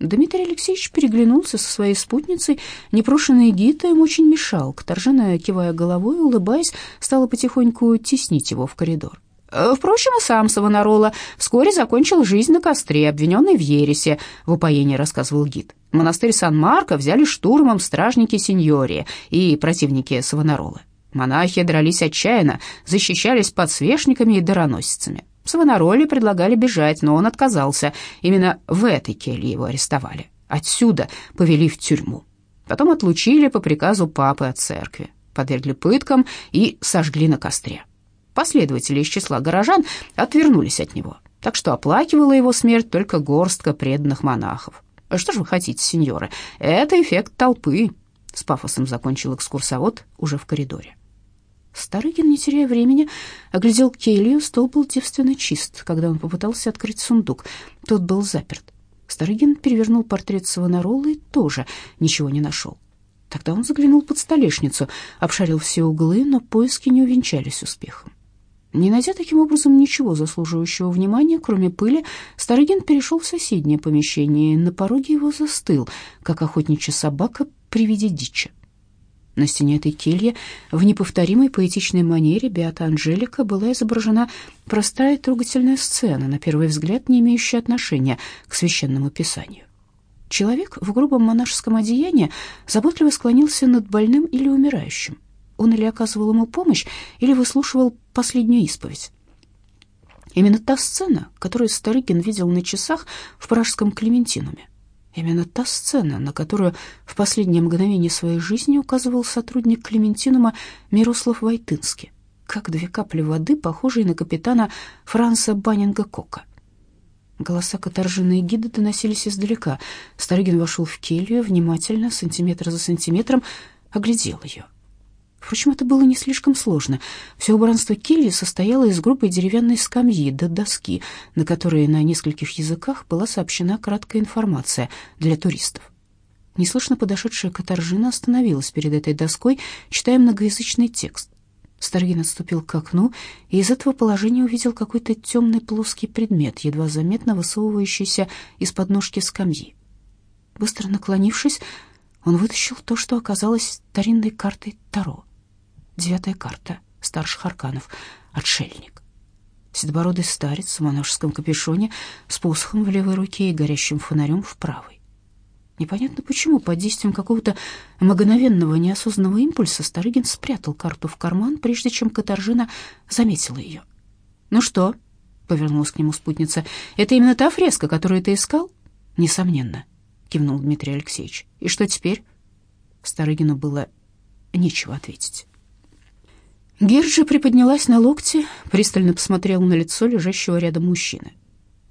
Дмитрий Алексеевич переглянулся со своей спутницей. Непрошенный гид им очень мешал. Каторжина, кивая головой, улыбаясь, стала потихоньку теснить его в коридор. Э, впрочем, и сам Савонарола вскоре закончил жизнь на костре, обвиненный в ересе, в упоении рассказывал гид. Монастырь Сан-Марко взяли штурмом стражники Синьории и противники Савонаролы. Монахи дрались отчаянно, защищались подсвечниками и дароносицами. Савонароле предлагали бежать, но он отказался. Именно в этой келье его арестовали. Отсюда повели в тюрьму. Потом отлучили по приказу папы от церкви, подвергли пыткам и сожгли на костре. Последователи из числа горожан отвернулись от него, так что оплакивала его смерть только горстка преданных монахов. «Что же вы хотите, сеньоры? Это эффект толпы», — с пафосом закончил экскурсовод уже в коридоре. Старыгин, не теряя времени, оглядел келью. Стол был девственно чист, когда он попытался открыть сундук. Тот был заперт. Старыгин перевернул портрет Савонаролы и тоже ничего не нашел. Тогда он заглянул под столешницу, обшарил все углы, но поиски не увенчались успехом. Не найдя таким образом ничего заслуживающего внимания, кроме пыли, Старыгин перешел в соседнее помещение, и на пороге его застыл, как охотничья собака при виде дичи. На стене этой кельи в неповторимой поэтичной манере Беата Анжелика была изображена простая и трогательная сцена, на первый взгляд не имеющая отношения к священному писанию. Человек в грубом монашеском одеянии заботливо склонился над больным или умирающим. Он или оказывал ему помощь, или выслушивал последнюю исповедь. Именно та сцена, которую Старыгин видел на часах в пражском Клементинуме. Именно та сцена, на которую в последнее мгновение своей жизни указывал сотрудник Клементинума Мирослав Войтынский, как две капли воды, похожие на капитана Франца Баннинга-Кока. Голоса каторжины и гида доносились издалека. Старыгин вошел в келью, внимательно, сантиметр за сантиметром, оглядел ее — Впрочем, это было не слишком сложно. Все убранство кельи состояло из грубой деревянной скамьи до доски, на которой на нескольких языках была сообщена краткая информация для туристов. Неслышно подошедшая Катаржина остановилась перед этой доской, читая многоязычный текст. Старгин отступил к окну и из этого положения увидел какой-то темный плоский предмет, едва заметно высовывающийся из подножки скамьи. Быстро наклонившись, он вытащил то, что оказалось старинной картой Таро. Девятая карта. Старших арканов. Отшельник. Седобородый старец в монашеском капюшоне с посохом в левой руке и горящим фонарем в правой. Непонятно почему, под действием какого-то мгновенного неосознанного импульса Старыгин спрятал карту в карман, прежде чем Катаржина заметила ее. «Ну что?» — повернулась к нему спутница. «Это именно та фреска, которую ты искал?» «Несомненно», — кивнул Дмитрий Алексеевич. «И что теперь?» Старыгину было нечего ответить. Герджи приподнялась на локте, пристально посмотрела на лицо лежащего рядом мужчины.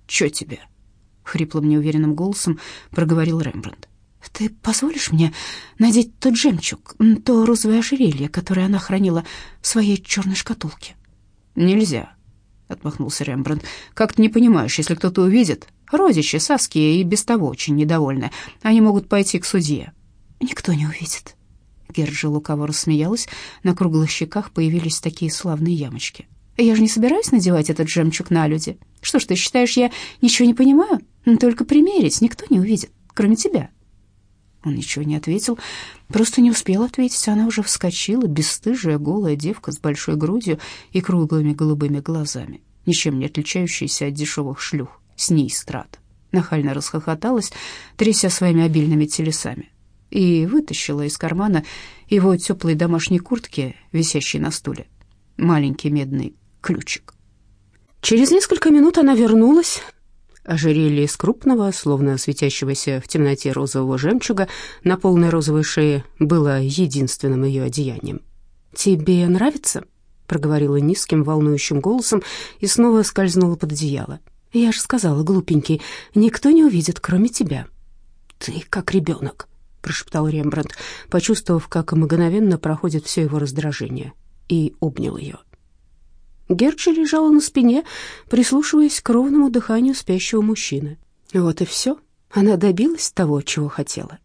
«Чё тебе?» — хриплым неуверенным голосом проговорил Рембрандт. «Ты позволишь мне надеть тот жемчуг, то розовое ожерелье, которое она хранила в своей черной шкатулке?» «Нельзя», — отмахнулся Рембрандт. «Как ты не понимаешь, если кто-то увидит? Розичи, Саски и без того очень недовольны. Они могут пойти к судье». «Никто не увидит», Герджи лукаво рассмеялась, на круглых щеках появились такие славные ямочки. «Я же не собираюсь надевать этот жемчуг на люди. Что ж, ты считаешь, я ничего не понимаю? Только примерить никто не увидит, кроме тебя». Он ничего не ответил, просто не успел ответить. Она уже вскочила, бесстыжая, голая девка с большой грудью и круглыми голубыми глазами, ничем не отличающаяся от дешевых шлюх с ней страт. Нахально расхохоталась, тряся своими обильными телесами и вытащила из кармана его теплой домашней куртки, висящей на стуле, маленький медный ключик. Через несколько минут она вернулась. Ожерелье из крупного, словно светящегося в темноте розового жемчуга, на полной розовой шее было единственным ее одеянием. «Тебе нравится?» — проговорила низким, волнующим голосом и снова скользнула под одеяло. «Я же сказала, глупенький, никто не увидит, кроме тебя. Ты как ребенок» прошептал Рембрандт, почувствовав, как мгновенно проходит все его раздражение, и обнял ее. Герчи лежала на спине, прислушиваясь к ровному дыханию спящего мужчины. Вот и все. Она добилась того, чего хотела.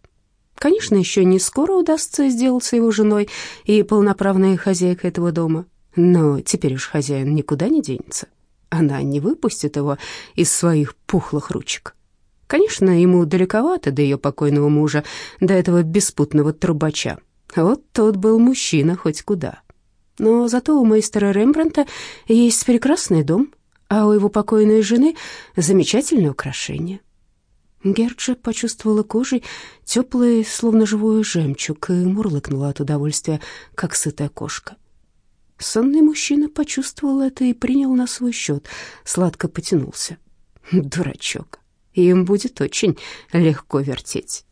Конечно, еще не скоро удастся сделаться его женой и полноправной хозяйкой этого дома, но теперь уж хозяин никуда не денется. Она не выпустит его из своих пухлых ручек. Конечно, ему далековато до ее покойного мужа, до этого беспутного трубача. Вот тот был мужчина хоть куда. Но зато у мастера Рембранта есть прекрасный дом, а у его покойной жены замечательное украшение. Герджи почувствовала кожей теплый, словно живой жемчуг, и мурлыкнула от удовольствия, как сытая кошка. Сонный мужчина почувствовал это и принял на свой счет, сладко потянулся. Дурачок. Им будет очень легко вертеть.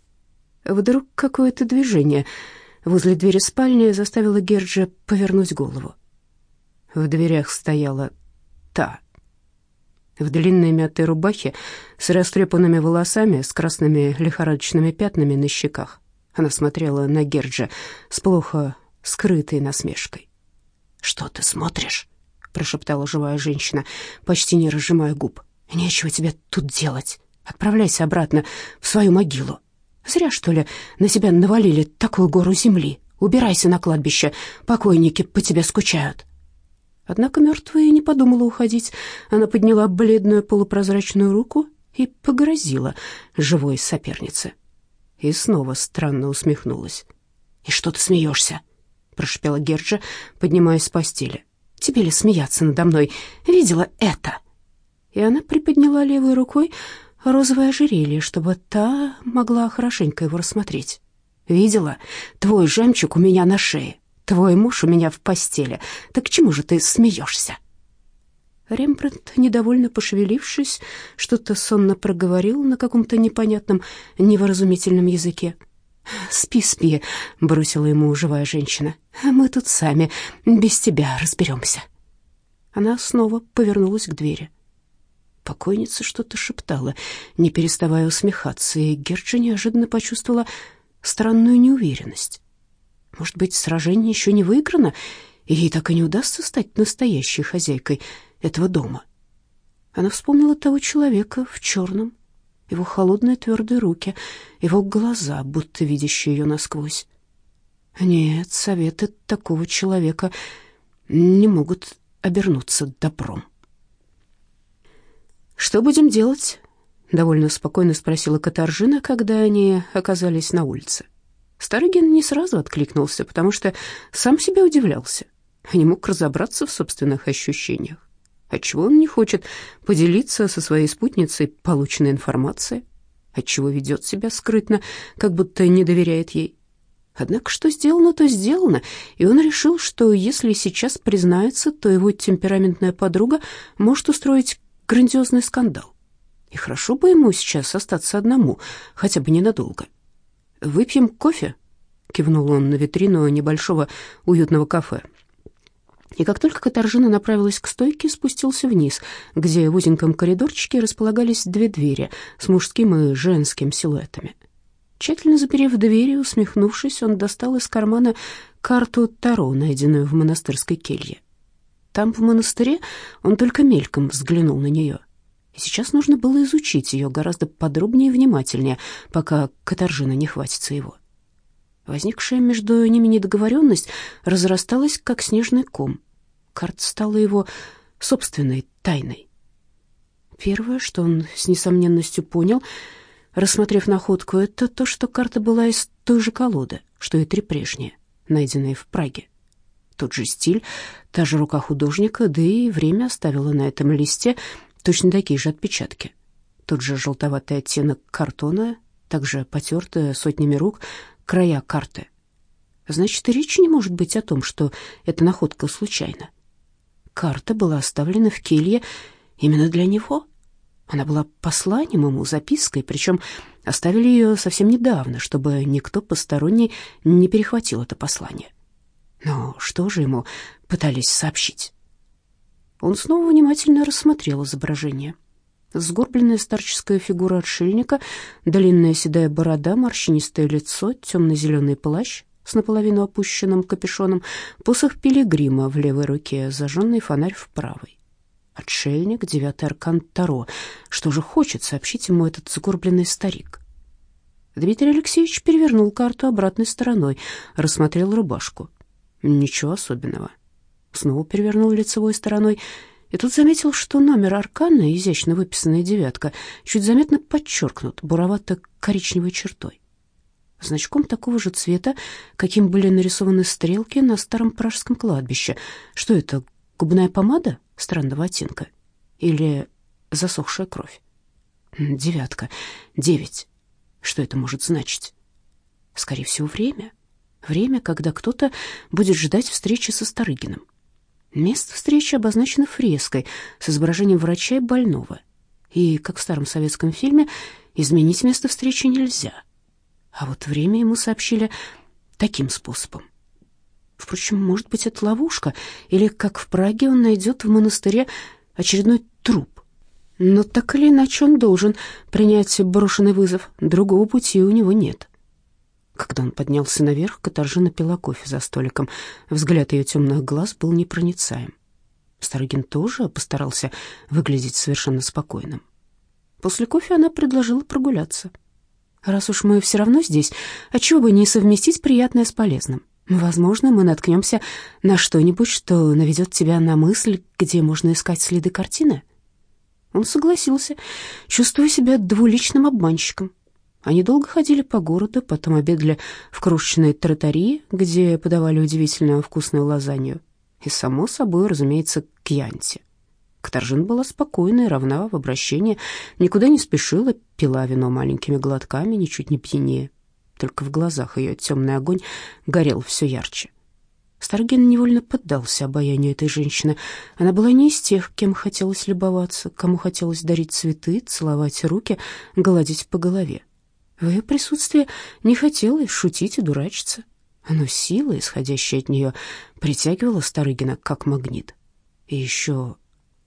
Вдруг какое-то движение возле двери спальни заставило Герджа повернуть голову. В дверях стояла та. В длинной мятой рубахе с растрепанными волосами, с красными лихорадочными пятнами на щеках. Она смотрела на Герджа с плохо скрытой насмешкой. «Что ты смотришь?» — прошептала живая женщина, почти не разжимая губ. «Нечего тебе тут делать. Отправляйся обратно в свою могилу. Зря, что ли, на тебя навалили такую гору земли. Убирайся на кладбище, покойники по тебе скучают». Однако мертвая не подумала уходить. Она подняла бледную полупрозрачную руку и погрозила живой сопернице. И снова странно усмехнулась. «И что ты смеешься?» — прошепела Герджа, поднимаясь с постели. «Тебе ли смеяться надо мной? Видела это?» И она приподняла левой рукой розовое ожерелье, чтобы та могла хорошенько его рассмотреть. «Видела? Твой жемчуг у меня на шее, твой муж у меня в постели. Так чему же ты смеешься?» Рембрандт, недовольно пошевелившись, что-то сонно проговорил на каком-то непонятном, невыразумительном языке. «Спи, спи», — бросила ему живая женщина. «Мы тут сами, без тебя разберемся». Она снова повернулась к двери. Покойница что-то шептала, не переставая усмехаться, и Герджи неожиданно почувствовала странную неуверенность. Может быть, сражение еще не выиграно, и ей так и не удастся стать настоящей хозяйкой этого дома. Она вспомнила того человека в черном, его холодные твердые руки, его глаза, будто видящие ее насквозь. Нет, советы такого человека не могут обернуться добром. «Что будем делать?» — довольно спокойно спросила Катаржина, когда они оказались на улице. Старыгин не сразу откликнулся, потому что сам себе удивлялся, не мог разобраться в собственных ощущениях. Отчего он не хочет поделиться со своей спутницей полученной информацией? Отчего ведет себя скрытно, как будто не доверяет ей? Однако что сделано, то сделано, и он решил, что если сейчас признается, то его темпераментная подруга может устроить грандиозный скандал. И хорошо бы ему сейчас остаться одному, хотя бы ненадолго. «Выпьем кофе?» — кивнул он на витрину небольшого уютного кафе. И как только Катаржина направилась к стойке, спустился вниз, где в узеньком коридорчике располагались две двери с мужским и женским силуэтами. Тщательно заперев двери, усмехнувшись, он достал из кармана карту Таро, найденную в монастырской келье. Там, в монастыре, он только мельком взглянул на нее. И сейчас нужно было изучить ее гораздо подробнее и внимательнее, пока Катаржина не хватится его. Возникшая между ними недоговоренность разрасталась, как снежный ком. Карта стала его собственной тайной. Первое, что он с несомненностью понял, рассмотрев находку, это то, что карта была из той же колоды, что и три прежние, найденные в Праге тот же стиль, та же рука художника, да и время оставило на этом листе точно такие же отпечатки. Тот же желтоватый оттенок картона, также потертая сотнями рук края карты. Значит, и речи не может быть о том, что эта находка случайна. Карта была оставлена в келье именно для него. Она была посланием ему, запиской, причем оставили ее совсем недавно, чтобы никто посторонний не перехватил это послание. Но что же ему пытались сообщить? Он снова внимательно рассмотрел изображение. Сгорбленная старческая фигура отшельника, длинная седая борода, морщинистое лицо, темно-зеленый плащ с наполовину опущенным капюшоном, посох пилигрима в левой руке, зажженный фонарь в правой. Отшельник, девятый аркан Таро. Что же хочет сообщить ему этот сгорбленный старик? Дмитрий Алексеевич перевернул карту обратной стороной, рассмотрел рубашку. Ничего особенного. Снова перевернул лицевой стороной. И тут заметил, что номер аркана, изящно выписанная девятка, чуть заметно подчеркнут буровато-коричневой чертой. Значком такого же цвета, каким были нарисованы стрелки на старом пражском кладбище. Что это, губная помада странного оттенка? Или засохшая кровь? Девятка, девять. Что это может значить? Скорее всего, время. Время, когда кто-то будет ждать встречи со Старыгиным. Место встречи обозначено фреской с изображением врача и больного. И, как в старом советском фильме, изменить место встречи нельзя. А вот время ему сообщили таким способом. Впрочем, может быть, это ловушка, или, как в Праге, он найдет в монастыре очередной труп. Но так или иначе он должен принять брошенный вызов, другого пути у него нет. Когда он поднялся наверх, Катаржина пила кофе за столиком. Взгляд ее темных глаз был непроницаем. Старыгин тоже постарался выглядеть совершенно спокойным. После кофе она предложила прогуляться. «Раз уж мы все равно здесь, а чего бы не совместить приятное с полезным? Возможно, мы наткнемся на что-нибудь, что наведет тебя на мысль, где можно искать следы картины». Он согласился, чувствуя себя двуличным обманщиком. Они долго ходили по городу, потом обедали в крошечной тротарии, где подавали удивительно вкусную лазанью. И, само собой, разумеется, кьянти. Катаржин была спокойна и равна в обращении, никуда не спешила, пила вино маленькими глотками, ничуть не пьянее. Только в глазах ее темный огонь горел все ярче. Старген невольно поддался обаянию этой женщины. Она была не из тех, кем хотелось любоваться, кому хотелось дарить цветы, целовать руки, гладить по голове. В ее присутствии не хотелось шутить и дурачиться. Но сила, исходящая от нее, притягивала Старыгина как магнит. И еще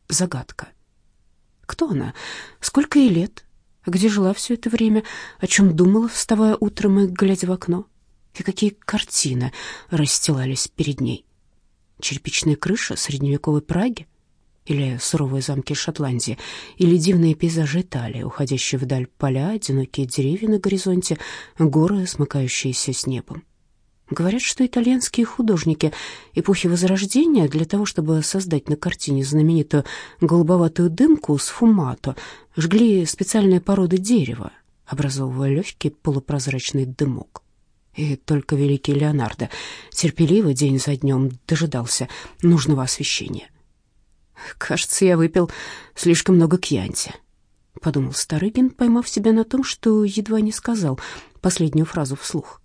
загадка. Кто она? Сколько ей лет? Где жила все это время? О чем думала, вставая утром и глядя в окно? И какие картины расстилались перед ней? Черепичная крыша средневековой Праги? Или суровые замки Шотландии, или дивные пейзажи Италии, уходящие вдаль поля, одинокие деревья на горизонте, горы, смыкающиеся с небом. Говорят, что итальянские художники эпохи Возрождения для того, чтобы создать на картине знаменитую голубоватую дымку с фумато, жгли специальные породы дерева, образовывая легкий полупрозрачный дымок. И только великий Леонардо терпеливо день за днем дожидался нужного освещения. «Кажется, я выпил слишком много кьянти», — подумал Старыгин, поймав себя на том, что едва не сказал последнюю фразу вслух.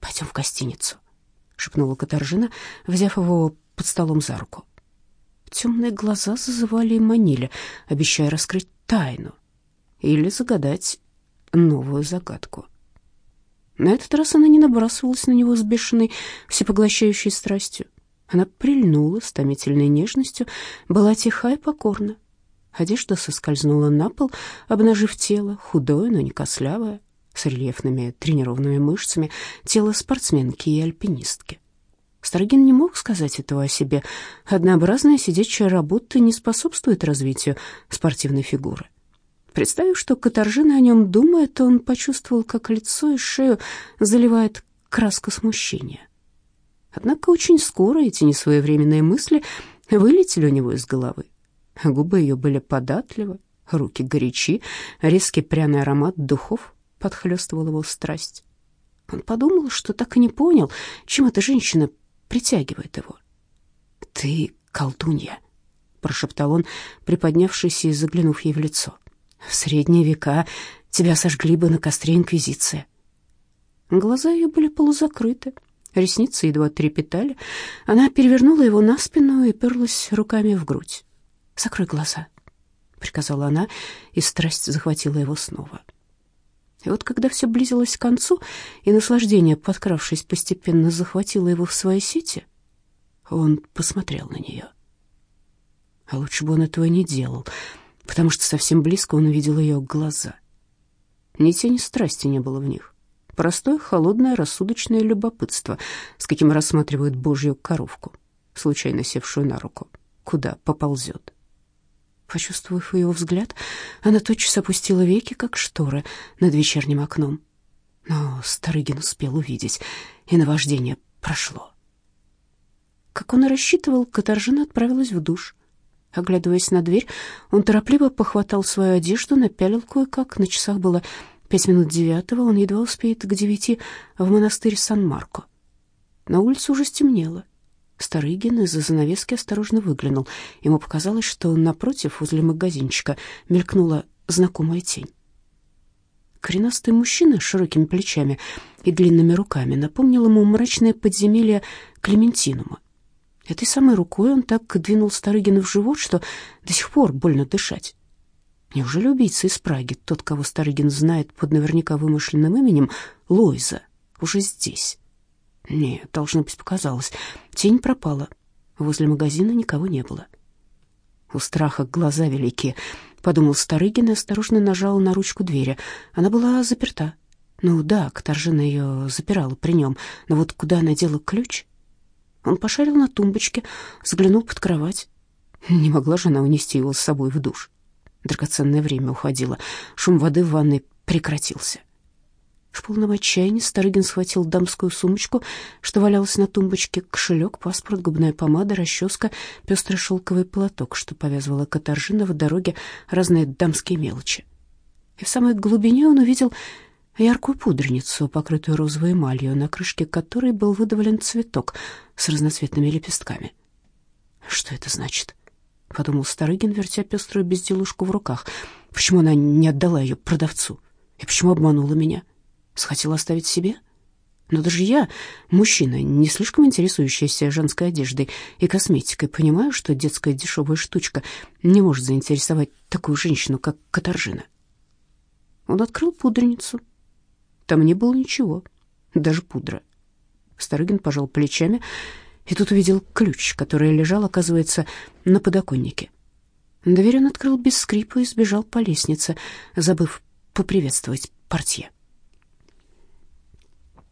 «Пойдем в гостиницу», — шепнула Катаржина, взяв его под столом за руку. Темные глаза зазывали и манили, обещая раскрыть тайну или загадать новую загадку. На этот раз она не набрасывалась на него с бешеной, всепоглощающей страстью. Она прильнула с томительной нежностью, была тиха и покорна. Одежда соскользнула на пол, обнажив тело, худое, но не кослявое, с рельефными тренированными мышцами, тело спортсменки и альпинистки. Старогин не мог сказать этого о себе. Однообразная сидячая работа не способствует развитию спортивной фигуры. Представив, что Катаржина о нем думает, он почувствовал, как лицо и шею заливает краска смущения. Однако очень скоро эти несвоевременные мысли вылетели у него из головы. Губы ее были податливы, руки горячи, резкий пряный аромат духов подхлестывал его страсть. Он подумал, что так и не понял, чем эта женщина притягивает его. «Ты колдунья», — прошептал он, приподнявшись и заглянув ей в лицо. «В средние века тебя сожгли бы на костре Инквизиция». Глаза ее были полузакрыты, Ресницы едва трепетали. Она перевернула его на спину и перлась руками в грудь. «Закрой глаза», — приказала она, и страсть захватила его снова. И вот когда все близилось к концу, и наслаждение, подкравшись, постепенно захватило его в свои сети, он посмотрел на нее. А лучше бы он этого не делал, потому что совсем близко он увидел ее глаза. Ни тени страсти не было в них. Простое, холодное, рассудочное любопытство, с каким рассматривают божью коровку, случайно севшую на руку, куда поползет. Почувствовав ее взгляд, она тотчас опустила веки, как шторы над вечерним окном. Но Старыгин успел увидеть, и наваждение прошло. Как он и рассчитывал, Катаржина отправилась в душ. Оглядываясь на дверь, он торопливо похватал свою одежду, напялил кое-как. На часах было пять минут девятого, он едва успеет к девяти в монастырь Сан-Марко. На улице уже стемнело. Старыгин из-за занавески осторожно выглянул. Ему показалось, что напротив, возле магазинчика, мелькнула знакомая тень. Коренастый мужчина с широкими плечами и длинными руками напомнил ему мрачное подземелье Клементинума. Этой самой рукой он так двинул Старыгина в живот, что до сих пор больно дышать. Неужели убийца из Праги, тот, кого Старыгин знает под наверняка вымышленным именем, Лойза, уже здесь? Нет, должно быть, показалось. Тень пропала. Возле магазина никого не было. У страха глаза велики, подумал Старыгин и осторожно нажал на ручку двери. Она была заперта. Ну да, Катаржина ее запирала при нем, но вот куда она дела ключ? Он пошарил на тумбочке, заглянул под кровать. Не могла же она унести его с собой в душ. Драгоценное время уходило. Шум воды в ванной прекратился. В полном отчаянии Старыгин схватил дамскую сумочку, что валялась на тумбочке, кошелек, паспорт, губная помада, расческа, пестрый шелковый платок, что повязывала Катаржина в дороге, разные дамские мелочи. И в самой глубине он увидел яркую пудреницу, покрытую розовой эмалью, на крышке которой был выдавлен цветок с разноцветными лепестками. «Что это значит?» — подумал Старыгин, вертя пеструю безделушку в руках. «Почему она не отдала ее продавцу? И почему обманула меня? Схотела оставить себе?» Но даже я, мужчина, не слишком интересующийся женской одеждой и косметикой, понимаю, что детская дешевая штучка не может заинтересовать такую женщину, как Катаржина. Он открыл пудреницу, там не было ничего, даже пудра. Старыгин пожал плечами и тут увидел ключ, который лежал, оказывается, на подоконнике. Дверь он открыл без скрипа и сбежал по лестнице, забыв поприветствовать портье.